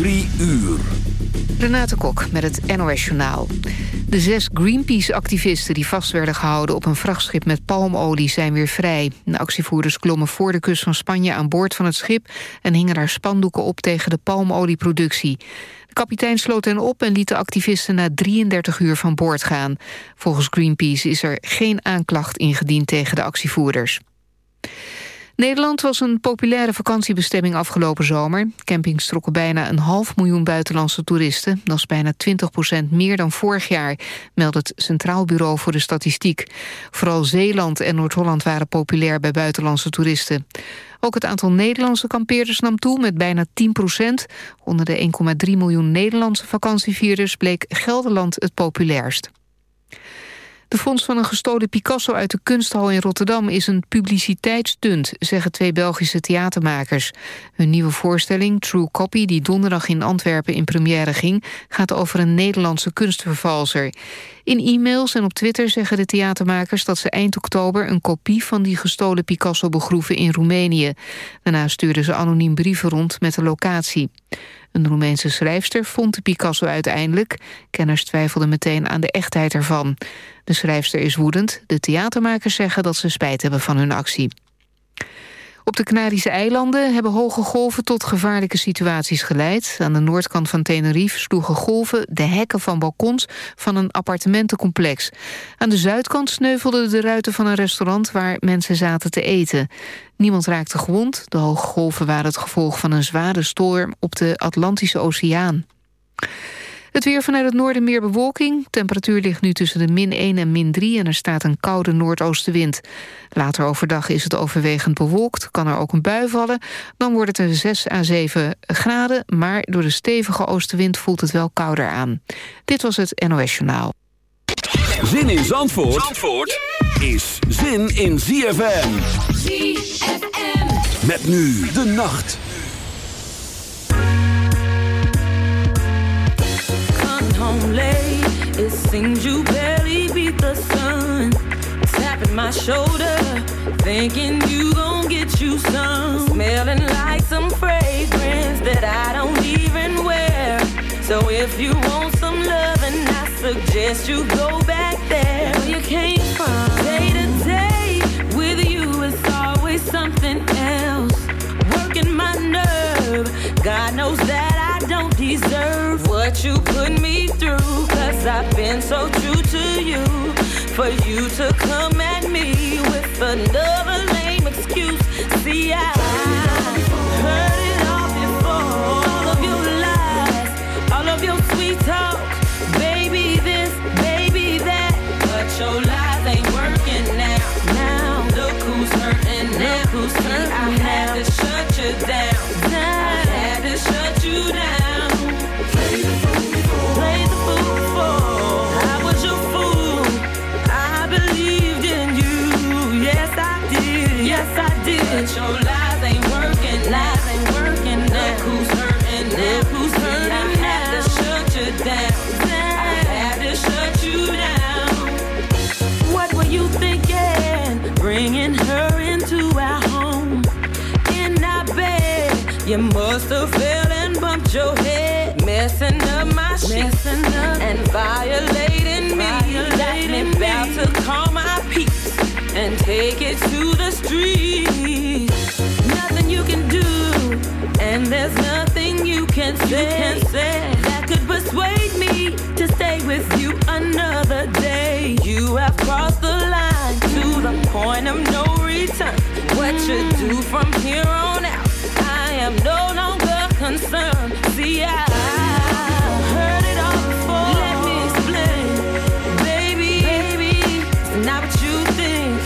Drie uur. Renate Kok met het NOS Journaal. De zes Greenpeace-activisten die vast werden gehouden... op een vrachtschip met palmolie zijn weer vrij. De actievoerders klommen voor de kust van Spanje aan boord van het schip... en hingen daar spandoeken op tegen de palmolieproductie. De kapitein sloot hen op en liet de activisten na 33 uur van boord gaan. Volgens Greenpeace is er geen aanklacht ingediend tegen de actievoerders. Nederland was een populaire vakantiebestemming afgelopen zomer. Campings trokken bijna een half miljoen buitenlandse toeristen. Dat is bijna 20 procent meer dan vorig jaar, meldt het Centraal Bureau voor de Statistiek. Vooral Zeeland en Noord-Holland waren populair bij buitenlandse toeristen. Ook het aantal Nederlandse kampeerders nam toe met bijna 10 procent. Onder de 1,3 miljoen Nederlandse vakantievierders bleek Gelderland het populairst. De fonds van een gestolen Picasso uit de kunsthal in Rotterdam... is een publiciteitsstunt, zeggen twee Belgische theatermakers. Hun nieuwe voorstelling, True Copy, die donderdag in Antwerpen in première ging... gaat over een Nederlandse kunstvervalser. In e-mails en op Twitter zeggen de theatermakers dat ze eind oktober... een kopie van die gestolen Picasso begroeven in Roemenië. Daarna stuurden ze anoniem brieven rond met de locatie. Een Roemeense schrijfster vond de Picasso uiteindelijk. Kenners twijfelden meteen aan de echtheid ervan. De schrijfster is woedend. De theatermakers zeggen dat ze spijt hebben van hun actie. Op de Canarische eilanden hebben hoge golven tot gevaarlijke situaties geleid. Aan de noordkant van Tenerife sloegen golven de hekken van balkons van een appartementencomplex. Aan de zuidkant sneuvelden de ruiten van een restaurant waar mensen zaten te eten. Niemand raakte gewond. De hoge golven waren het gevolg van een zware storm op de Atlantische Oceaan. Het weer vanuit het noorden meer bewolking. Temperatuur ligt nu tussen de min 1 en min 3 en er staat een koude noordoostenwind. Later overdag is het overwegend bewolkt, kan er ook een bui vallen. Dan wordt het een 6 à 7 graden, maar door de stevige oostenwind voelt het wel kouder aan. Dit was het NOS Journaal. Zin in Zandvoort, Zandvoort is zin in ZFM. ZFM. Met nu de nacht. Late. It seems you barely beat the sun. Tapping my shoulder, thinking you gon' get you some. Smelling like some fragrance that I don't even wear. So if you want some loving, I suggest you go back there where you came from. Day to day with you is always something else. Working my nerve, God knows that I don't deserve what you put me through. Cause I've been so true to you. For you to come at me with another lame excuse. See, I heard it all before. All of your lies, all of your sweet talk. Baby this, baby that. But your lies ain't working now. Now, look who's hurting now. Look who's hurting I had to shut you down. Your head. Messing up my shit. And violating me. Violating me. About to call my peace and take it to the street. Nothing you can do, and there's nothing you can say, you can say that could persuade me to stay with you another day. You have crossed the line to the point of no return. What you mm. do from here on out, I am no longer concerned. See, I heard it all before. Let me explain, baby. Baby, it's not what you think.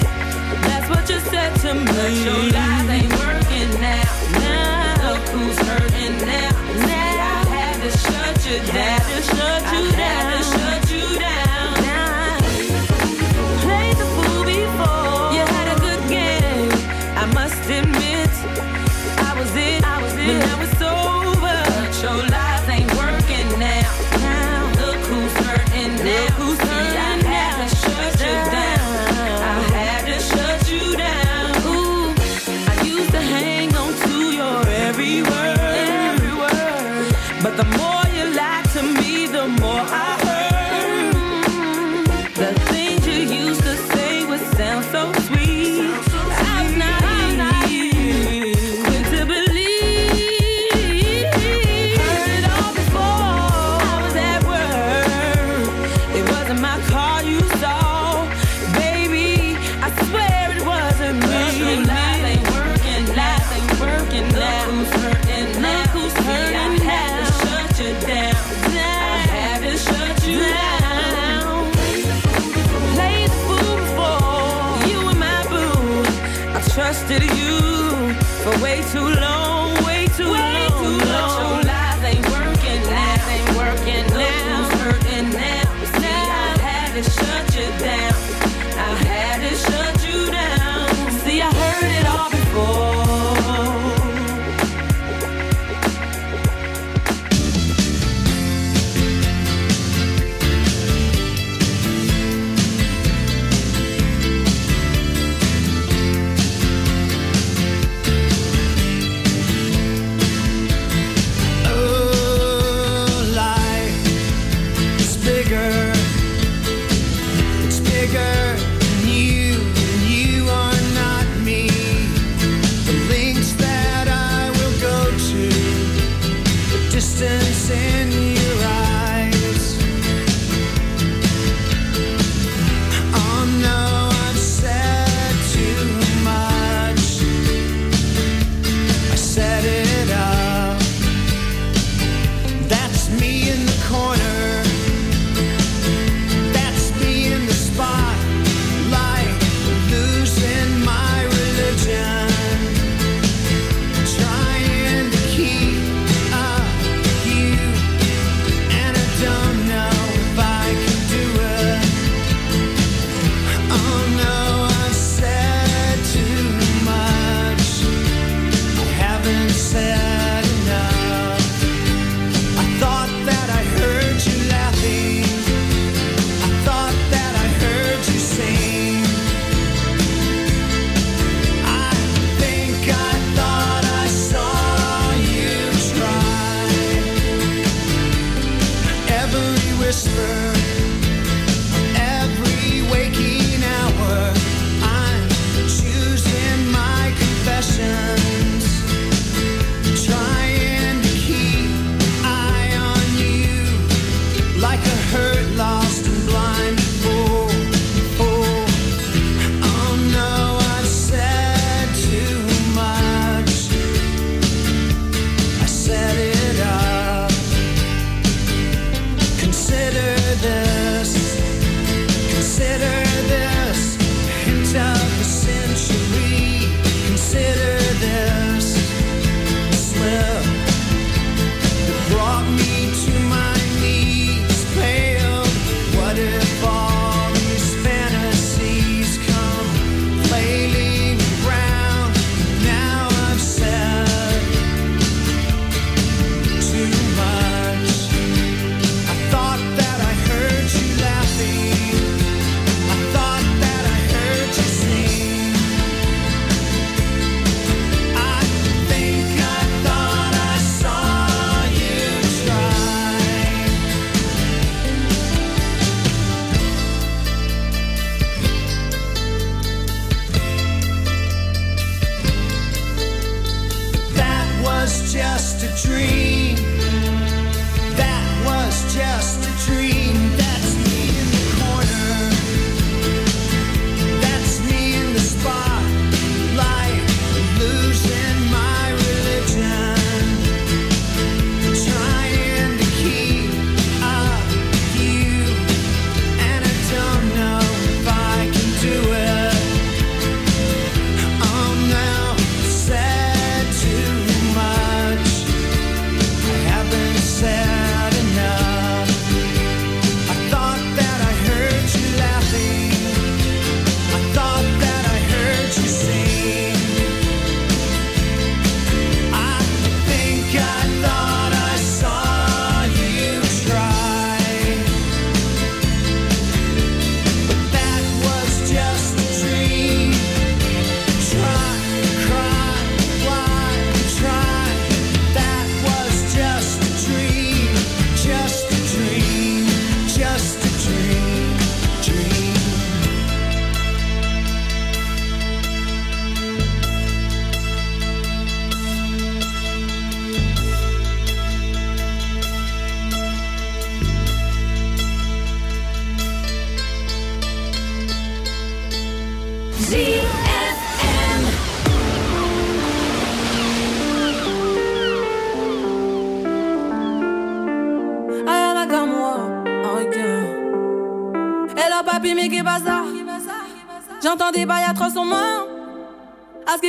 Trusted you for way too long,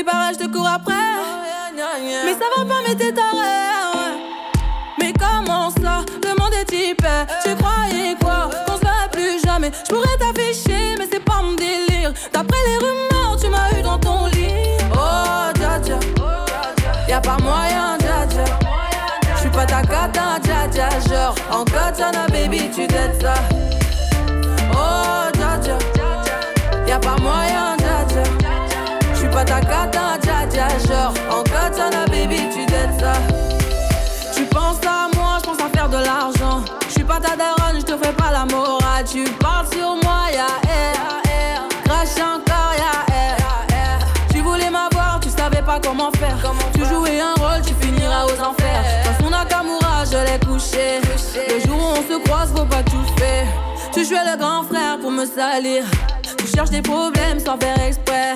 je te cours après. Mais ça va pas, mais t'es taré. Mais comment ça Le monde est type. Tu croyais quoi Qu'on se plus jamais. Je pourrais t'afficher, mais c'est pas mon délire. D'après les rumeurs, tu m'as eu dans ton lit. Oh, dja dja. Y'a pas moyen, dja dja. J'suis pas ta cata, dja dja. Genre, en katana, baby, tu t'aides ça. Ta cata, dja dja. Genre, en katana, baby, tu t'aides ça. Tu penses à moi, je pense à faire de l'argent. Je suis pas ta daronne, je te fais pas la morale. Tu parles sur moi, ya air. Crash encore, ya air. Tu voulais m'avoir, tu savais pas comment faire. Tu jouais un rôle, tu finiras aux enfers. Dans son Nakamura, je l'ai couché. Le jour où on se croise, faut pas tout faire. Tu jouais le grand frère pour me salir. Tu cherches des problèmes sans faire exprès.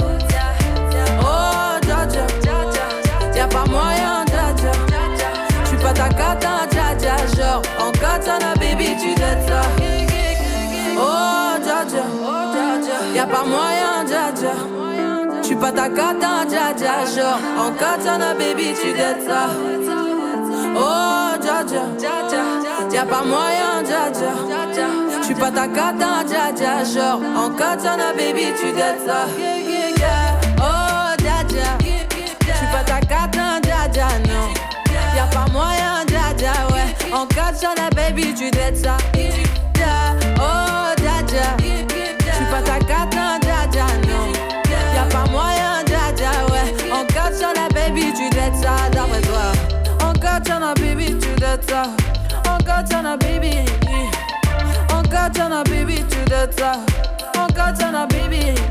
Pas moyen, dja dja. Pas ta cata, dja dja. Genre, en katana, baby, tu dettes ça. Oh, dja. Y'a pas moyen, dja dja. Pas ta cata, dja. Genre, en katana, baby, tu dettes ça. Oh, dja dja. Pas ta cata, dja dja, non. Y'a pas moyen, dja ouais. En katana, baby, tu dettes ça. Katana, baby, tu dettes ça. En katana, baby. En katana, baby, tu dettes ça. En katana, baby.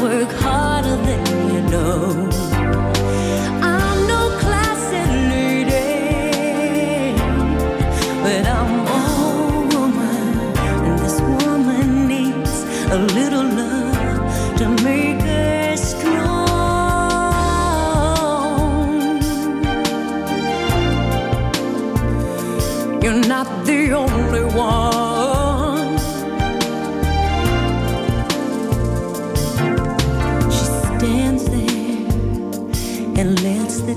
work harder than you know. I'm no lady, eh, but I'm all woman, and this woman needs a little love to make her strong. You're not the only one.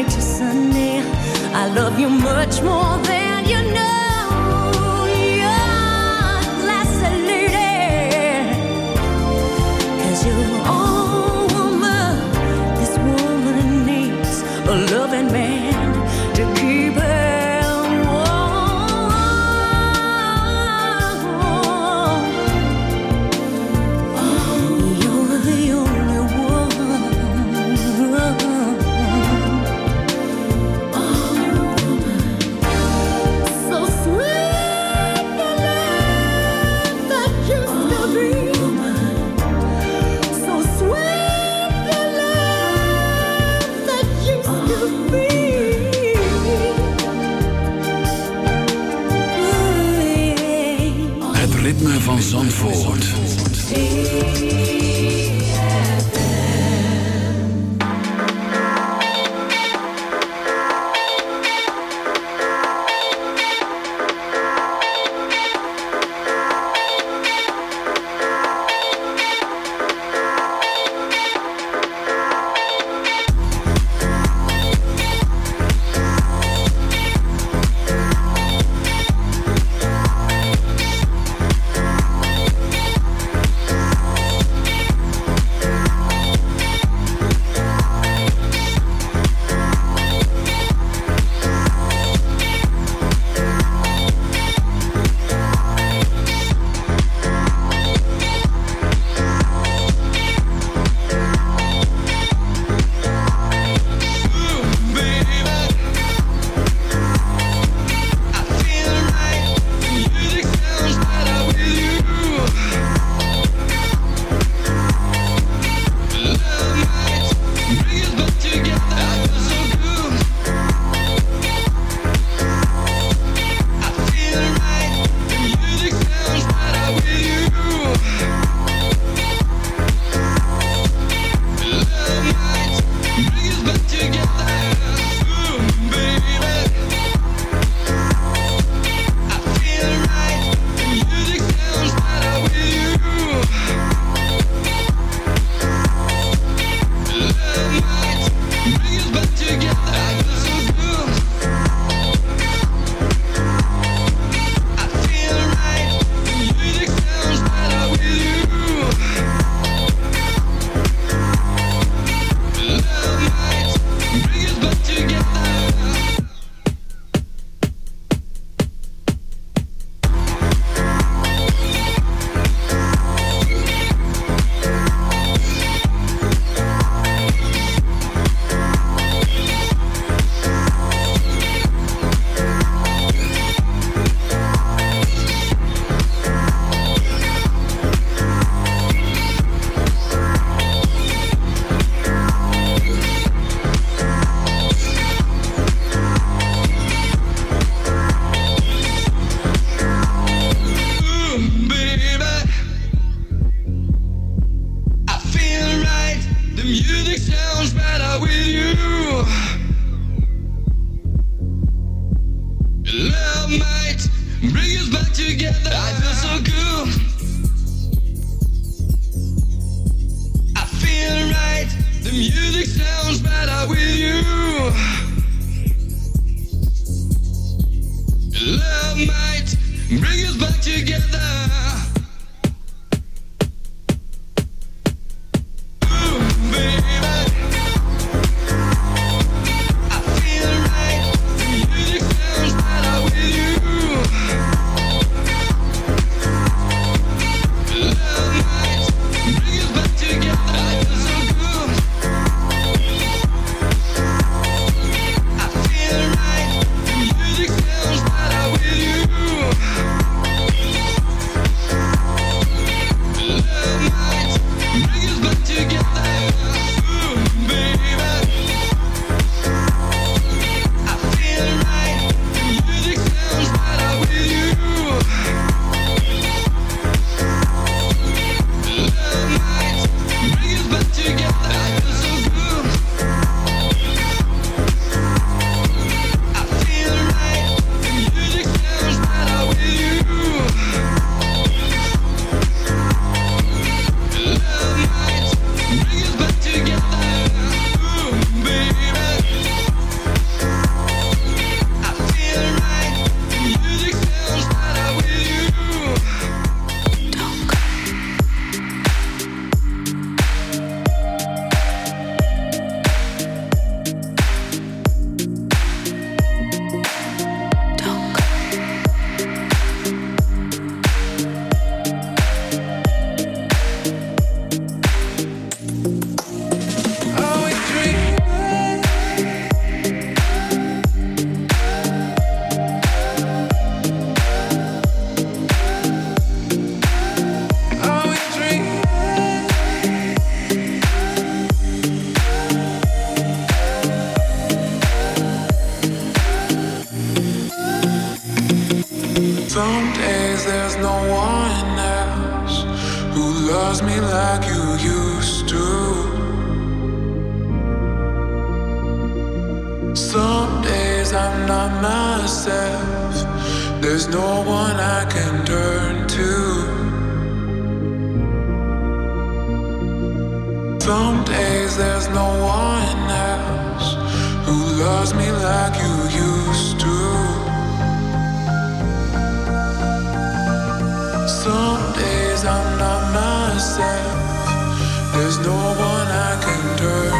To Sunday. I love you much more than you know. You're a classy lady. Cause you're all woman. This woman needs a loving man loves me like you used to. Some days I'm not myself, there's no one I can turn.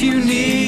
if you need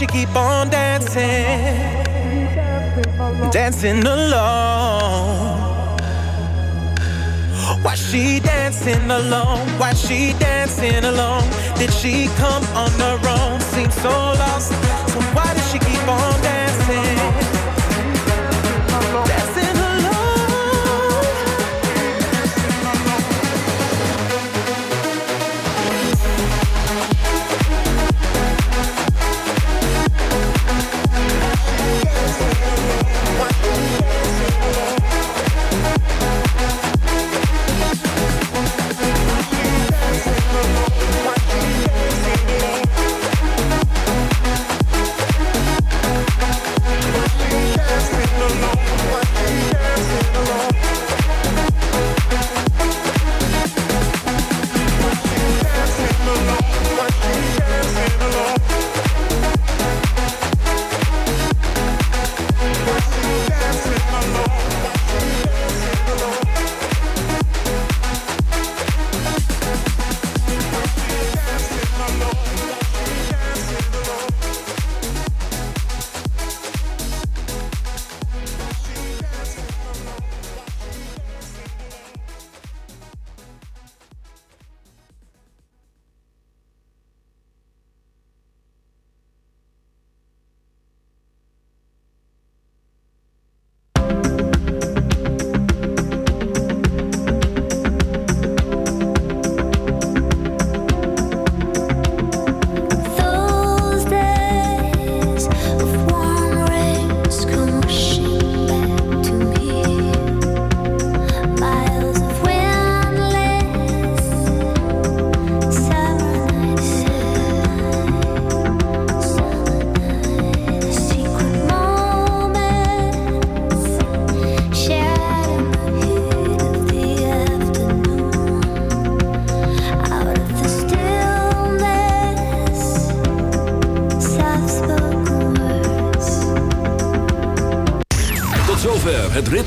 She keep on dancing, dancing alone. Why she dancing alone? Why she dancing alone? Did she come on her own? Seems so lost